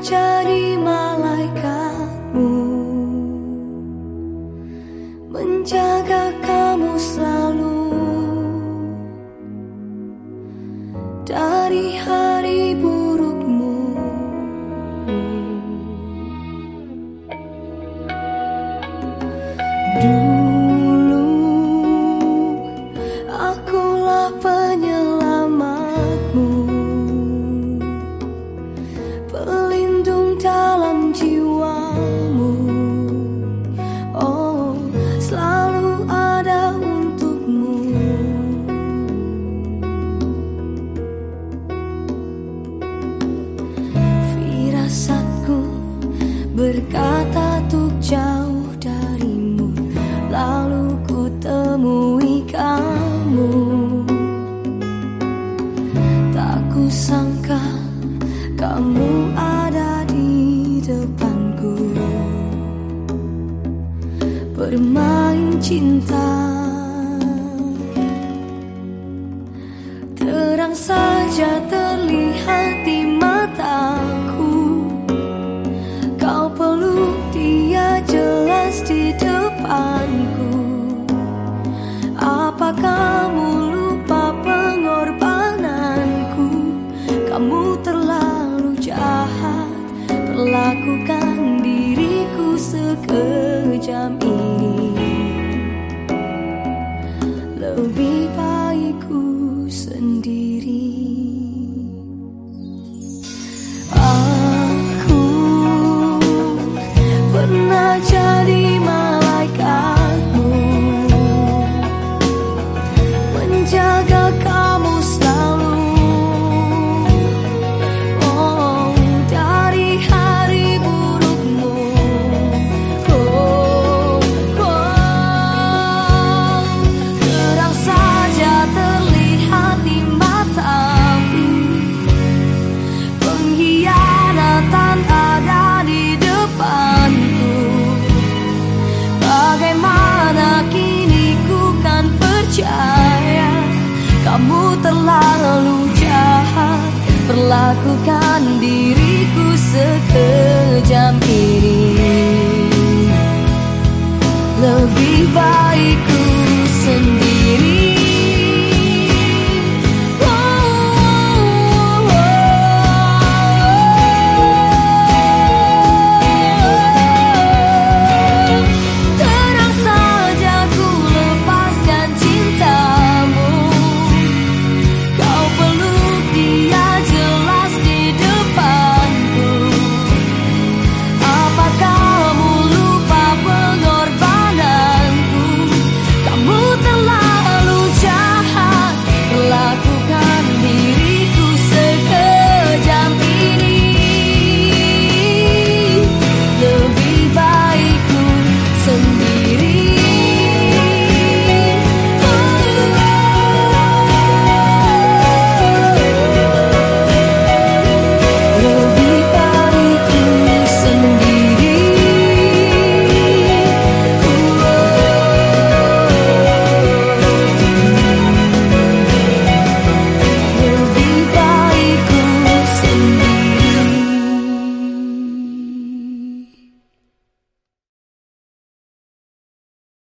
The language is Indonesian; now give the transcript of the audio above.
jadi malaikatmu. Menjaga jasadku berkata tuk jauh darimu lalu ku temui kamu. Tak ku sangka kamu ada di depanku. Bermain cinta. Terang saja diriku sekejam terlalu jahat. Perlakukan diriku sekejam ini.